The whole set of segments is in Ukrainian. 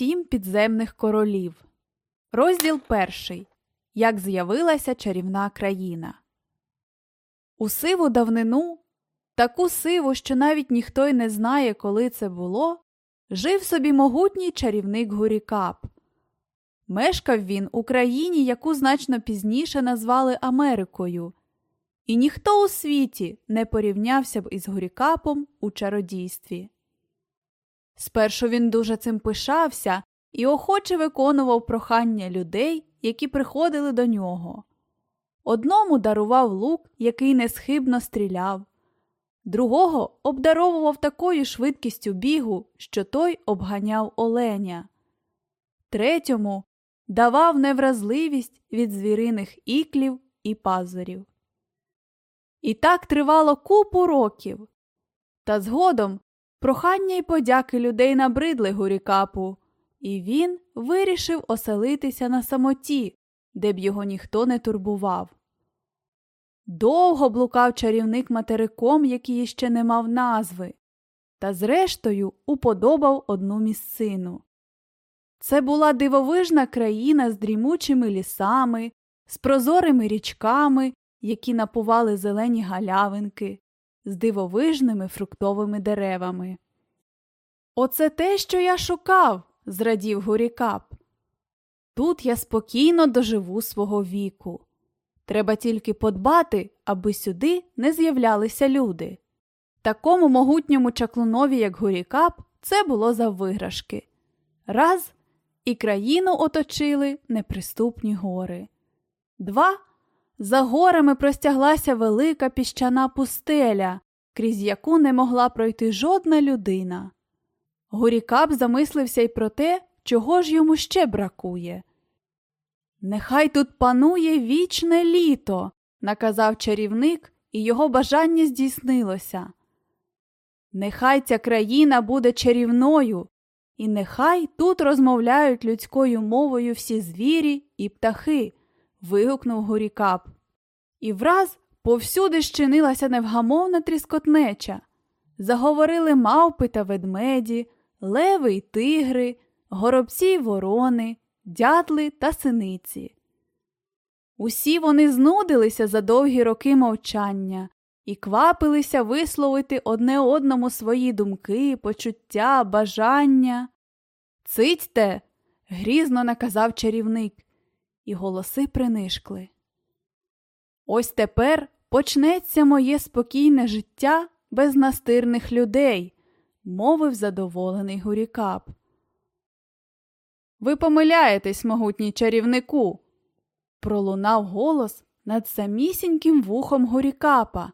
Сім підземних королів. Розділ перший. Як з'явилася чарівна країна. У сиву давнину, таку сиву, що навіть ніхто й не знає, коли це було, жив собі могутній чарівник Гурікап. Мешкав він у країні, яку значно пізніше назвали Америкою, і ніхто у світі не порівнявся б із Гурікапом у чародійстві. Спершу він дуже цим пишався і охоче виконував прохання людей, які приходили до нього. Одному дарував лук, який несхибно стріляв, другого обдаровував такою швидкістю бігу, що той обганяв оленя, третьому давав невразливість від звіриних іклів і пазурів. І так тривало купу років. Та згодом прохання й подяки людей набридли Гурікапу, і він вирішив оселитися на самоті, де б його ніхто не турбував. Довго блукав чарівник материком, який ще не мав назви, та зрештою уподобав одну місцину. Це була дивовижна країна з дрімучими лісами, з прозорими річками, які напували зелені галявинки, з дивовижними фруктовими деревами. Оце те, що я шукав, зрадів Гурікап. Тут я спокійно доживу свого віку. Треба тільки подбати, аби сюди не з'являлися люди. Такому могутньому чаклунові, як Гурікап, це було за виграшки. Раз і країну оточили неприступні гори. Два за горами простяглася велика піщана пустеля, крізь яку не могла пройти жодна людина. Гурікап замислився й про те, чого ж йому ще бракує. Нехай тут панує вічне літо, наказав чарівник, і його бажання здійснилося. Нехай ця країна буде чарівною, і нехай тут розмовляють людською мовою всі звірі і птахи. вигукнув Гурікап. І враз повсюди щинилася невгамовна тріскотнеча. Заговорили мавпи та ведмеді, леви й тигри, горобці й ворони, дятли та синиці. Усі вони знудилися за довгі роки мовчання і квапилися висловити одне одному свої думки, почуття, бажання. Цитьте, грізно наказав чарівник, і голоси принишкли. Ось тепер почнеться моє спокійне життя без настирних людей, мовив задоволений Гурікап. Ви помиляєтесь, могутній чарівнику, пролунав голос над самісіньким вухом Гурікапа,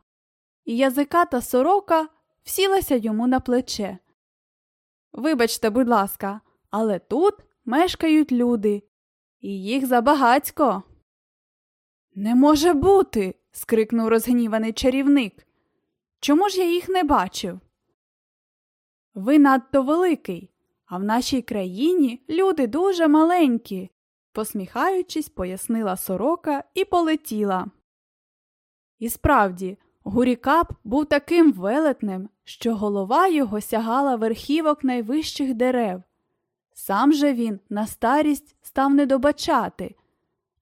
і язиката сорока всілася йому на плече. Вибачте, будь ласка, але тут мешкають люди, і їх забагацько. Не може бути. скрикнув розгніваний чарівник. Чому ж я їх не бачив? Ви надто великий, а в нашій країні люди дуже маленькі, посміхаючись, пояснила сорока і полетіла. І справді, Гурікап був таким велетнем, що голова його сягала верхівок найвищих дерев. Сам же він на старість став недобачати,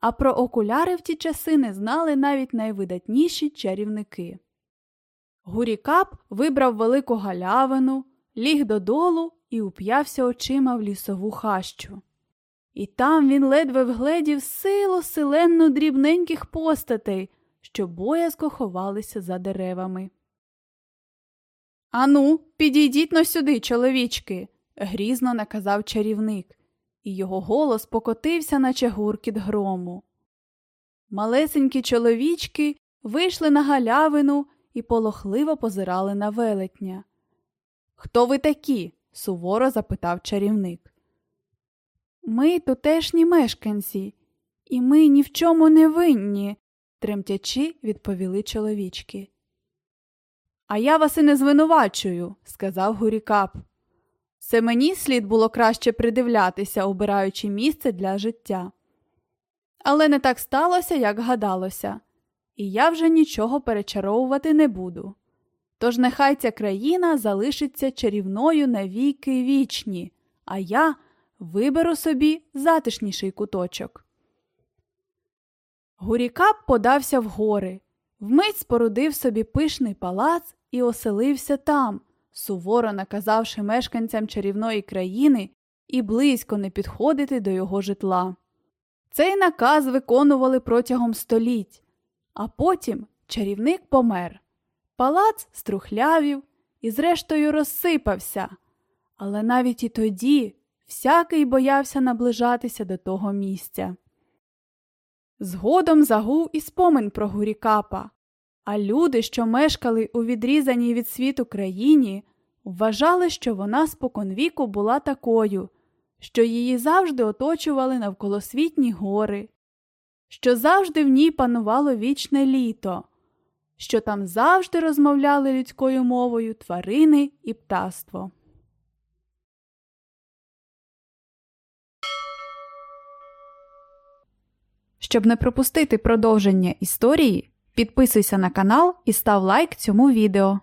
а про окуляри в ті часи не знали навіть найвидатніші чарівники. Гурікап вибрав велику галявину, ліг додолу і уп'явся очима в лісову хащу. І там він ледве вгледів силу силенну дрібненьких постатей, що боязко ховалися за деревами. Ану, підійдіть но сюди, чоловічки, грізно наказав чарівник, і його голос покотився, наче гуркіт грому. Малесенькі чоловічки вийшли на галявину і полохливо позирали на велетня. Хто ви такі? суворо запитав чарівник. Ми тутешні мешканці, і ми ні в чому не винні, тремтячи, відповіли чоловічки. А я вас і не звинувачую, сказав Гурікап. Це мені слід було краще придивлятися, обираючи місце для життя. Але не так сталося, як гадалося, і я вже нічого перечаровувати не буду. Тож нехай ця країна залишиться чарівною навіки вічні, а я виберу собі затишніший куточок. Гурікап подався в гори, вмить спорудив собі пишний палац і оселився там, суворо наказавши мешканцям чарівної країни і близько не підходити до його житла. Цей наказ виконували протягом століть, а потім чарівник помер. Палац струхлявів і, зрештою, розсипався, але навіть і тоді всякий боявся наближатися до того місця. Згодом загув і спомин про Гурікапа, а люди, що мешкали у відрізаній від світу країні, вважали, що вона споконвіку була такою, що її завжди оточували навколосвітні гори, що завжди в ній панувало вічне літо, що там завжди розмовляли людською мовою тварини і птаство. Щоб не пропустити продовження історії, підписуйся на канал і став лайк цьому відео.